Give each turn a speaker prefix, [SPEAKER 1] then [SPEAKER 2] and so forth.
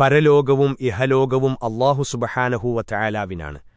[SPEAKER 1] പരലോകവും ഇഹലോകവും അള്ളാഹു സുബഹാനഹൂവ ചായാലാവിനാണ്